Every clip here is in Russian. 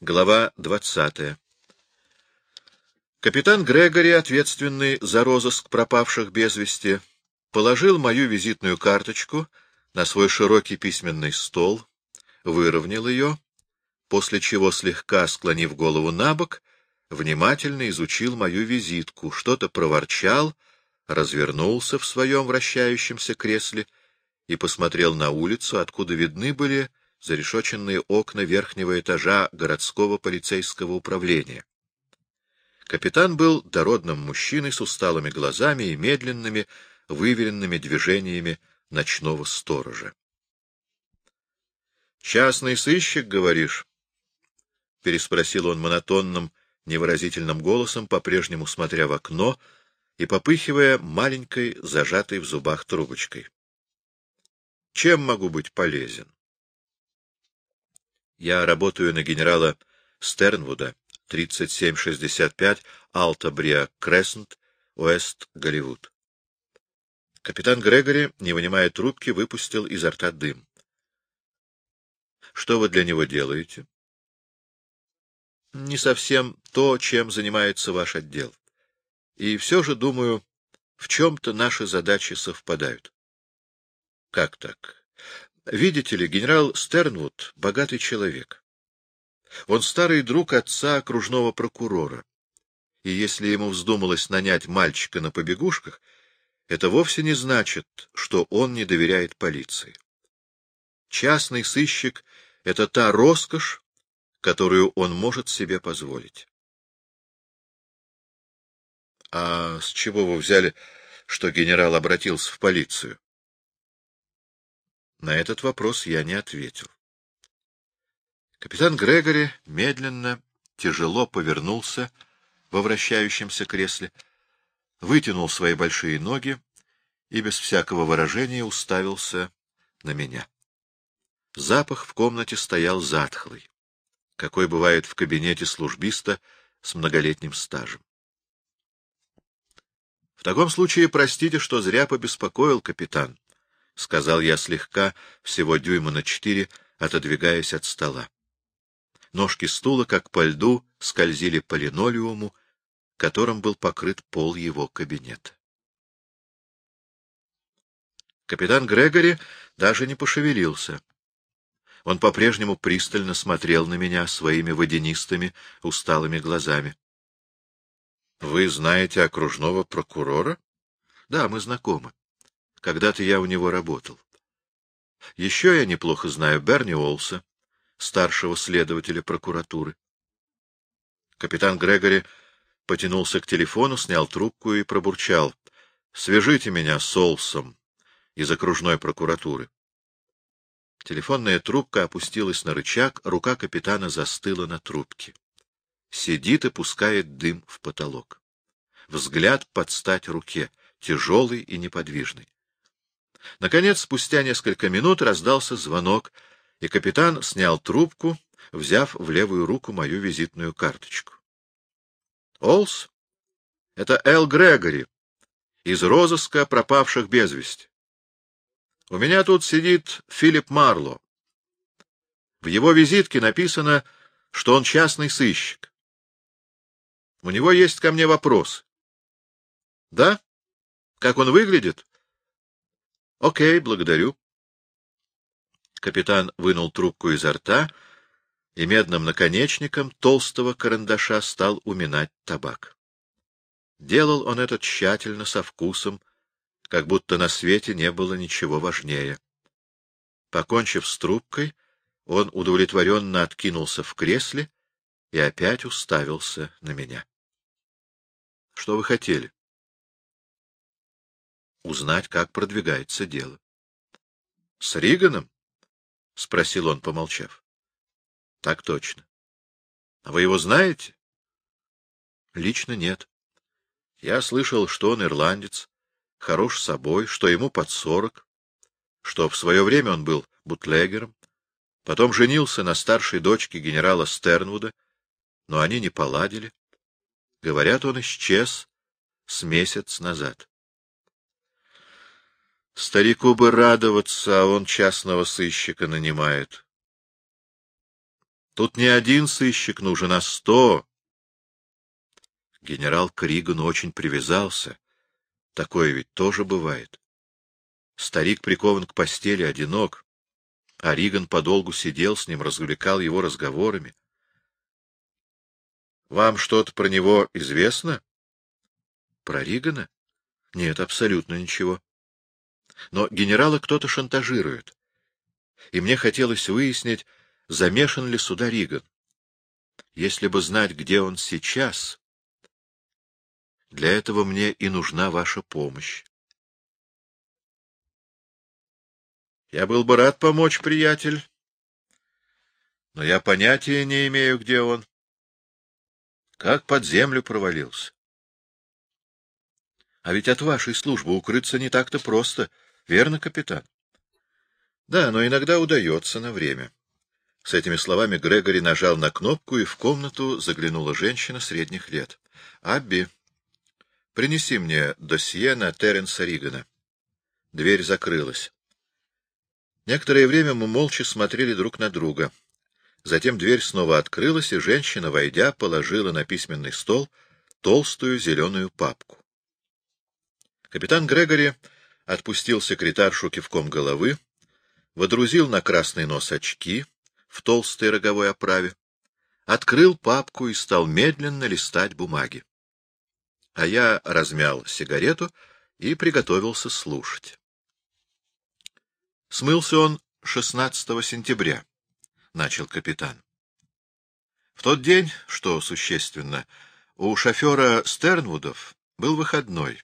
Глава двадцатая. Капитан Грегори, ответственный за розыск пропавших без вести, положил мою визитную карточку на свой широкий письменный стол, выровнял ее, после чего, слегка склонив голову на бок, внимательно изучил мою визитку, что-то проворчал, развернулся в своем вращающемся кресле и посмотрел на улицу, откуда видны были зарешоченные окна верхнего этажа городского полицейского управления. Капитан был дородным мужчиной с усталыми глазами и медленными, выверенными движениями ночного сторожа. — Частный сыщик, говоришь? — переспросил он монотонным, невыразительным голосом, по-прежнему смотря в окно и попыхивая маленькой, зажатой в зубах трубочкой. — Чем могу быть полезен? Я работаю на генерала Стернвуда, 3765, Алта Бриа Крессент, Уэст Голливуд. Капитан Грегори, не вынимая трубки, выпустил изо рта дым. — Что вы для него делаете? — Не совсем то, чем занимается ваш отдел. И все же, думаю, в чем-то наши задачи совпадают. — Как так? Видите ли, генерал Стернвуд — богатый человек. Он старый друг отца окружного прокурора. И если ему вздумалось нанять мальчика на побегушках, это вовсе не значит, что он не доверяет полиции. Частный сыщик — это та роскошь, которую он может себе позволить. — А с чего вы взяли, что генерал обратился в полицию? На этот вопрос я не ответил. Капитан Грегори медленно, тяжело повернулся во вращающемся кресле, вытянул свои большие ноги и без всякого выражения уставился на меня. Запах в комнате стоял затхлый, какой бывает в кабинете службиста с многолетним стажем. — В таком случае простите, что зря побеспокоил капитан, — сказал я слегка, всего дюйма на четыре, отодвигаясь от стола. Ножки стула, как по льду, скользили по линолеуму, которым был покрыт пол его кабинета. Капитан Грегори даже не пошевелился. Он по-прежнему пристально смотрел на меня своими водянистыми, усталыми глазами. — Вы знаете окружного прокурора? — Да, мы знакомы. Когда-то я у него работал. Еще я неплохо знаю Берни Олса, старшего следователя прокуратуры. Капитан Грегори потянулся к телефону, снял трубку и пробурчал. — Свяжите меня с Олсом из окружной прокуратуры. Телефонная трубка опустилась на рычаг, рука капитана застыла на трубке. Сидит и пускает дым в потолок. Взгляд под стать руке, тяжелый и неподвижный. Наконец, спустя несколько минут раздался звонок, и капитан снял трубку, взяв в левую руку мою визитную карточку. — Олс? — Это Эл Грегори, из розыска пропавших без вести. У меня тут сидит Филипп Марло. В его визитке написано, что он частный сыщик. У него есть ко мне вопрос. — Да? Как он выглядит? — Окей, благодарю. Капитан вынул трубку изо рта и медным наконечником толстого карандаша стал уминать табак. Делал он это тщательно, со вкусом, как будто на свете не было ничего важнее. Покончив с трубкой, он удовлетворенно откинулся в кресле и опять уставился на меня. — Что вы хотели? Узнать, как продвигается дело. — С Риганом? — спросил он, помолчав. — Так точно. — А вы его знаете? — Лично нет. Я слышал, что он ирландец, хорош собой, что ему под сорок, что в свое время он был бутлегером, потом женился на старшей дочке генерала Стернвуда, но они не поладили. Говорят, он исчез с месяц назад. Старику бы радоваться, а он частного сыщика нанимает. Тут не один сыщик нужен, а сто. Генерал Криган очень привязался. Такое ведь тоже бывает. Старик прикован к постели, одинок, а Риган подолгу сидел с ним, развлекал его разговорами. — Вам что-то про него известно? — Про Ригана? Нет, абсолютно ничего. Но генерала кто-то шантажирует. И мне хотелось выяснить, замешан ли сюда Риган. Если бы знать, где он сейчас, для этого мне и нужна ваша помощь. Я был бы рад помочь, приятель, но я понятия не имею, где он. Как под землю провалился. А ведь от вашей службы укрыться не так-то просто, верно, капитан? Да, но иногда удается на время. С этими словами Грегори нажал на кнопку, и в комнату заглянула женщина средних лет. — Абби, принеси мне досье на Терренса Ригана. Дверь закрылась. Некоторое время мы молча смотрели друг на друга. Затем дверь снова открылась, и женщина, войдя, положила на письменный стол толстую зеленую папку. Капитан Грегори отпустил секретаршу кивком головы, водрузил на красный нос очки в толстой роговой оправе, открыл папку и стал медленно листать бумаги. А я размял сигарету и приготовился слушать. Смылся он 16 сентября, — начал капитан. В тот день, что существенно, у шофера Стернвудов был выходной,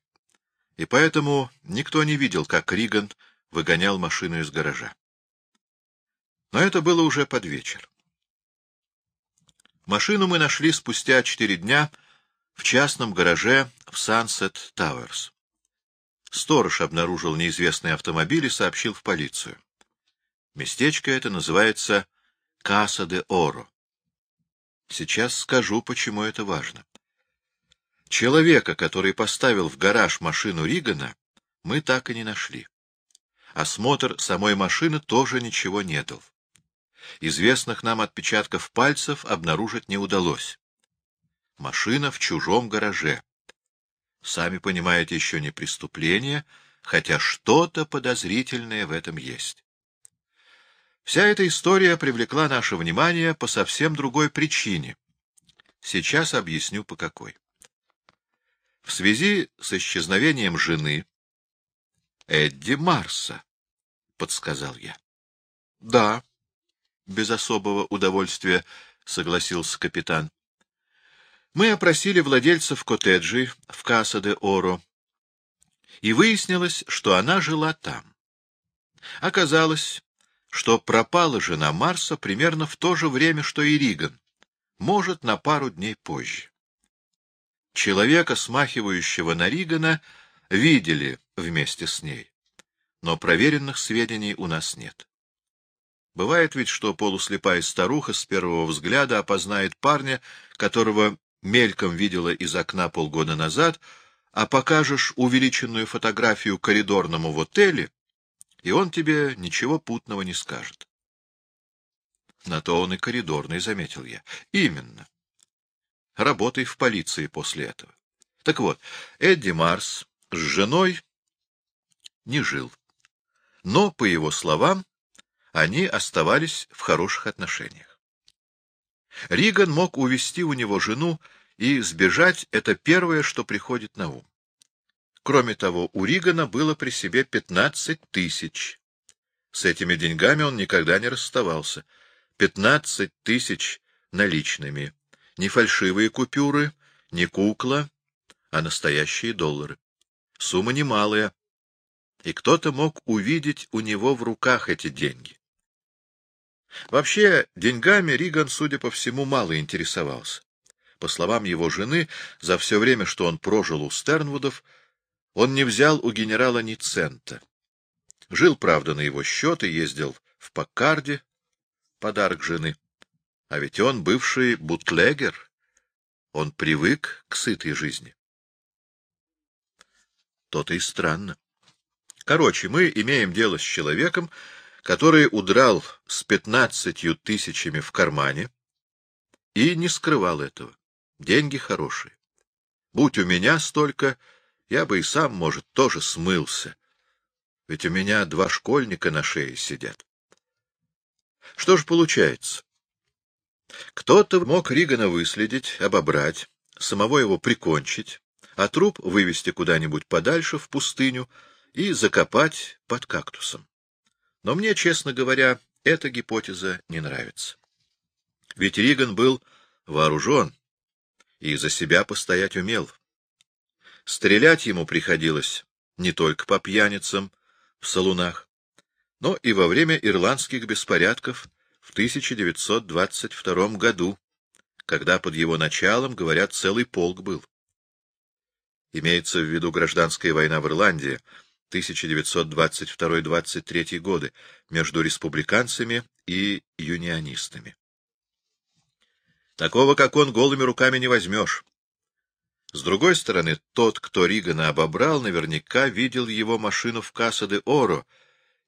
и поэтому никто не видел, как Риган выгонял машину из гаража. Но это было уже под вечер. Машину мы нашли спустя четыре дня в частном гараже в Сансет Тауэрс. Сторож обнаружил неизвестный автомобиль и сообщил в полицию. Местечко это называется Каса де Оро. Сейчас скажу, почему это важно. Человека, который поставил в гараж машину Ригана, мы так и не нашли. Осмотр самой машины тоже ничего не дал. Известных нам отпечатков пальцев обнаружить не удалось. Машина в чужом гараже. Сами понимаете, еще не преступление, хотя что-то подозрительное в этом есть. Вся эта история привлекла наше внимание по совсем другой причине. Сейчас объясню, по какой. В связи с исчезновением жены Эдди Марса, — подсказал я. — Да, — без особого удовольствия согласился капитан. Мы опросили владельцев коттеджей в Каса-де-Оро, и выяснилось, что она жила там. Оказалось, что пропала жена Марса примерно в то же время, что и Риган, может, на пару дней позже. Человека, смахивающего на Ригана, видели вместе с ней, но проверенных сведений у нас нет. Бывает ведь, что полуслепая старуха с первого взгляда опознает парня, которого мельком видела из окна полгода назад, а покажешь увеличенную фотографию коридорному в отеле, и он тебе ничего путного не скажет. На то он и коридорный, заметил я. Именно. Работай в полиции после этого. Так вот, Эдди Марс с женой не жил. Но, по его словам, они оставались в хороших отношениях. Риган мог увести у него жену, и сбежать — это первое, что приходит на ум. Кроме того, у Ригана было при себе пятнадцать тысяч. С этими деньгами он никогда не расставался. Пятнадцать тысяч наличными. Не фальшивые купюры, не кукла, а настоящие доллары. Сумма немалая. И кто-то мог увидеть у него в руках эти деньги. Вообще, деньгами Риган, судя по всему, мало интересовался. По словам его жены, за все время, что он прожил у Стернвудов, он не взял у генерала ни цента. Жил, правда, на его счет и ездил в Паккарде, подарок жены. А ведь он бывший бутлегер, он привык к сытой жизни. То-то и странно. Короче, мы имеем дело с человеком, который удрал с пятнадцатью тысячами в кармане и не скрывал этого. Деньги хорошие. Будь у меня столько, я бы и сам, может, тоже смылся. Ведь у меня два школьника на шее сидят. Что же получается? Кто-то мог Ригана выследить, обобрать, самого его прикончить, а труп вывести куда-нибудь подальше, в пустыню, и закопать под кактусом. Но мне, честно говоря, эта гипотеза не нравится. Ведь Риган был вооружен и за себя постоять умел. Стрелять ему приходилось не только по пьяницам в салунах, но и во время ирландских беспорядков в 1922 году, когда под его началом, говорят, целый полк был. Имеется в виду гражданская война в Ирландии 1922-23 годы между республиканцами и юнионистами. Такого, как он, голыми руками не возьмешь. С другой стороны, тот, кто Ригана обобрал, наверняка видел его машину в Касса-де-Оро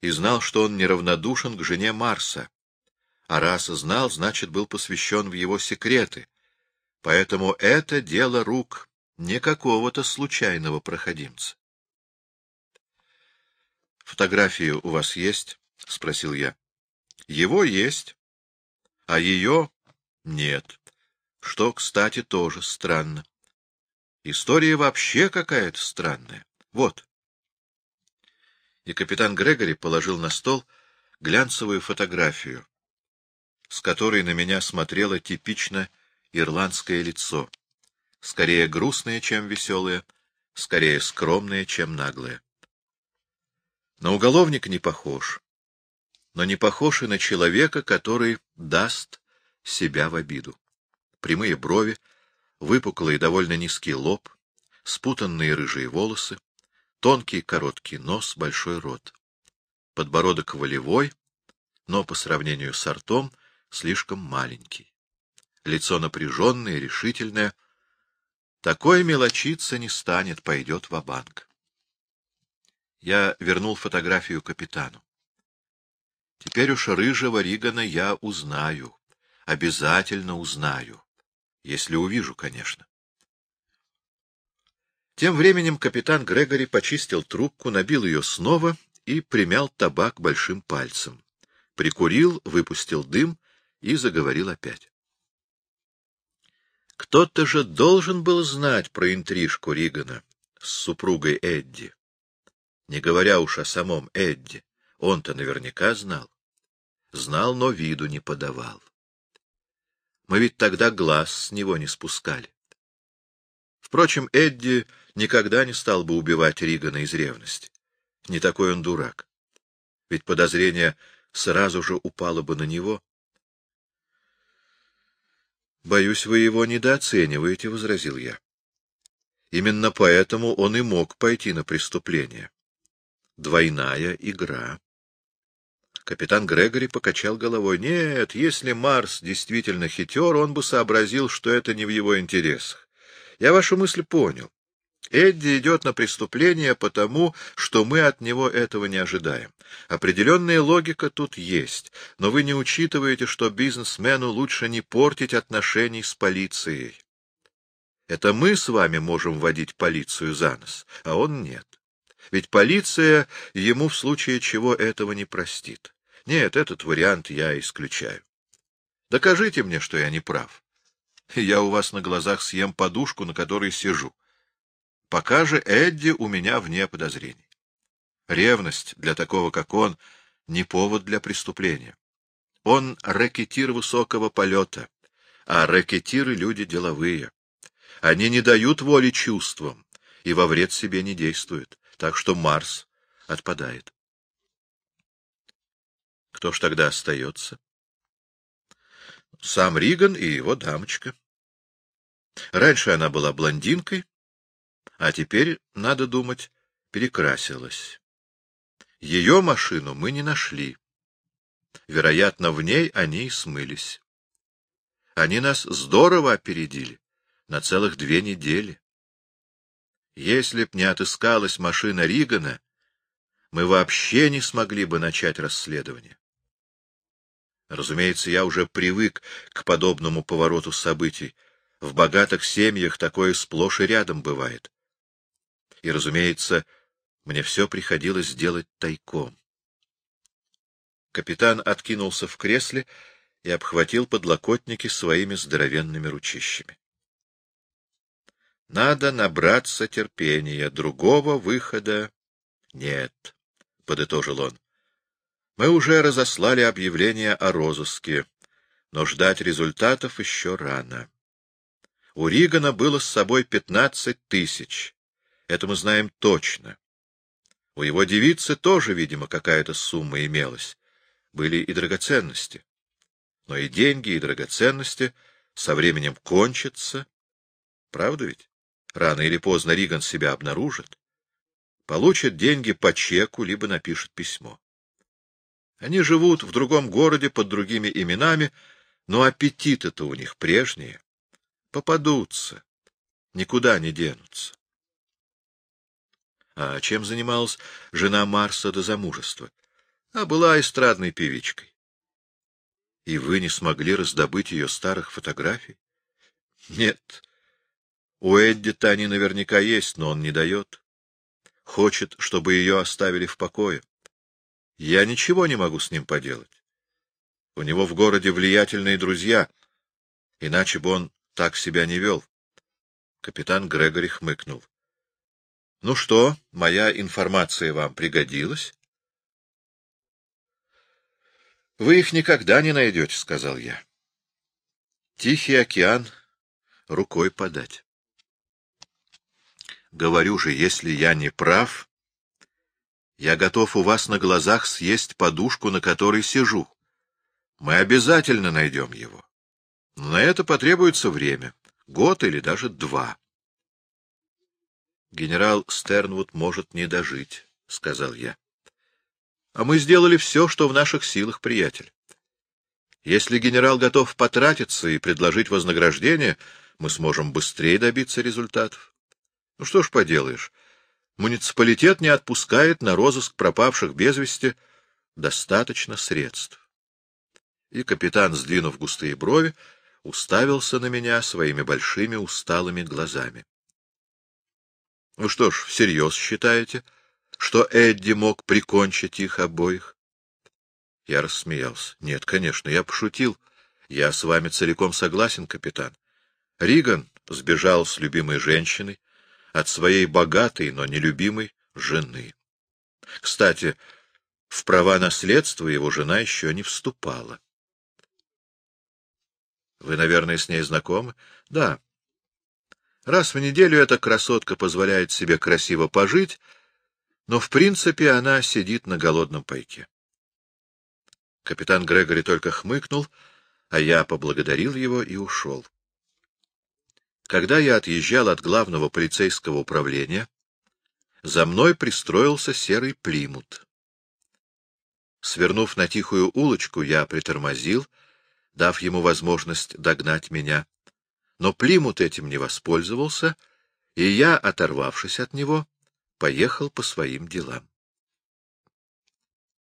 и знал, что он неравнодушен к жене Марса. А раз знал, значит, был посвящен в его секреты. Поэтому это дело рук не какого-то случайного проходимца. «Фотографии у вас есть?» — спросил я. «Его есть, а ее нет, что, кстати, тоже странно. История вообще какая-то странная. Вот». И капитан Грегори положил на стол глянцевую фотографию, с которой на меня смотрело типично ирландское лицо скорее грустные, чем веселые, скорее скромные, чем наглые. На уголовника не похож, но не похож и на человека, который даст себя в обиду. Прямые брови, выпуклый и довольно низкий лоб, спутанные рыжие волосы, тонкий короткий нос, большой рот. Подбородок волевой, но по сравнению с ртом слишком маленький. Лицо напряженное, решительное — такой мелочиться не станет, пойдет в банк Я вернул фотографию капитану. Теперь уж рыжего Ригана я узнаю. Обязательно узнаю. Если увижу, конечно. Тем временем капитан Грегори почистил трубку, набил ее снова и примял табак большим пальцем. Прикурил, выпустил дым и заговорил опять. Кто-то же должен был знать про интрижку Ригана с супругой Эдди. Не говоря уж о самом Эдди, он-то наверняка знал. Знал, но виду не подавал. Мы ведь тогда глаз с него не спускали. Впрочем, Эдди никогда не стал бы убивать Ригана из ревности. Не такой он дурак. Ведь подозрение сразу же упало бы на него. Боюсь, вы его недооцениваете, — возразил я. Именно поэтому он и мог пойти на преступление. Двойная игра. Капитан Грегори покачал головой. Нет, если Марс действительно хитер, он бы сообразил, что это не в его интересах. Я вашу мысль понял. Эдди идет на преступление потому, что мы от него этого не ожидаем. Определенная логика тут есть, но вы не учитываете, что бизнесмену лучше не портить отношений с полицией. Это мы с вами можем водить полицию за нос, а он нет. Ведь полиция ему в случае чего этого не простит. Нет, этот вариант я исключаю. Докажите мне, что я не прав. Я у вас на глазах съем подушку, на которой сижу. Пока же Эдди у меня вне подозрений. Ревность для такого, как он, не повод для преступления. Он рэкетир высокого полета, а рэкетиры — люди деловые. Они не дают воли чувствам и во вред себе не действуют, так что Марс отпадает. Кто ж тогда остается? Сам Риган и его дамочка. Раньше она была блондинкой, а теперь, надо думать, перекрасилась. Ее машину мы не нашли. Вероятно, в ней они и смылись. Они нас здорово опередили, на целых две недели. Если б не отыскалась машина Ригана, мы вообще не смогли бы начать расследование. Разумеется, я уже привык к подобному повороту событий. В богатых семьях такое сплошь и рядом бывает. И, разумеется, мне все приходилось делать тайком. Капитан откинулся в кресле и обхватил подлокотники своими здоровенными ручищами. Надо набраться терпения, другого выхода нет, — подытожил он. Мы уже разослали объявление о розыске, но ждать результатов еще рано. У Ригана было с собой пятнадцать тысяч. Это мы знаем точно. У его девицы тоже, видимо, какая-то сумма имелась. Были и драгоценности. Но и деньги, и драгоценности со временем кончатся. Правда ведь? Рано или поздно Риган себя обнаружит. Получит деньги по чеку, либо напишет письмо. Они живут в другом городе под другими именами, но аппетиты-то у них прежние. Попадутся, никуда не денутся. А чем занималась жена Марса до замужества? А была эстрадной певичкой. И вы не смогли раздобыть ее старых фотографий? Нет. У Эдди-то они наверняка есть, но он не дает. Хочет, чтобы ее оставили в покое. Я ничего не могу с ним поделать. У него в городе влиятельные друзья, иначе бы он так себя не вел. Капитан Грегори хмыкнул. — Ну что, моя информация вам пригодилась? — Вы их никогда не найдете, — сказал я. Тихий океан рукой подать. Говорю же, если я не прав, я готов у вас на глазах съесть подушку, на которой сижу. Мы обязательно найдем его. Но на это потребуется время, год или даже два. Генерал Стернвуд может не дожить, — сказал я. А мы сделали все, что в наших силах, приятель. Если генерал готов потратиться и предложить вознаграждение, мы сможем быстрее добиться результатов. Ну что ж поделаешь, муниципалитет не отпускает на розыск пропавших без вести достаточно средств. И капитан, сдвинув густые брови, уставился на меня своими большими усталыми глазами. — Ну что ж, всерьез считаете, что Эдди мог прикончить их обоих? Я рассмеялся. — Нет, конечно, я пошутил. Я с вами целиком согласен, капитан. Риган сбежал с любимой женщиной, от своей богатой, но нелюбимой жены. Кстати, в права наследства его жена еще не вступала. Вы, наверное, с ней знакомы? Да. Раз в неделю эта красотка позволяет себе красиво пожить, но в принципе она сидит на голодном пайке. Капитан Грегори только хмыкнул, а я поблагодарил его и ушел. Когда я отъезжал от главного полицейского управления, за мной пристроился серый плимут. Свернув на тихую улочку, я притормозил, дав ему возможность догнать меня. Но плимут этим не воспользовался, и я, оторвавшись от него, поехал по своим делам.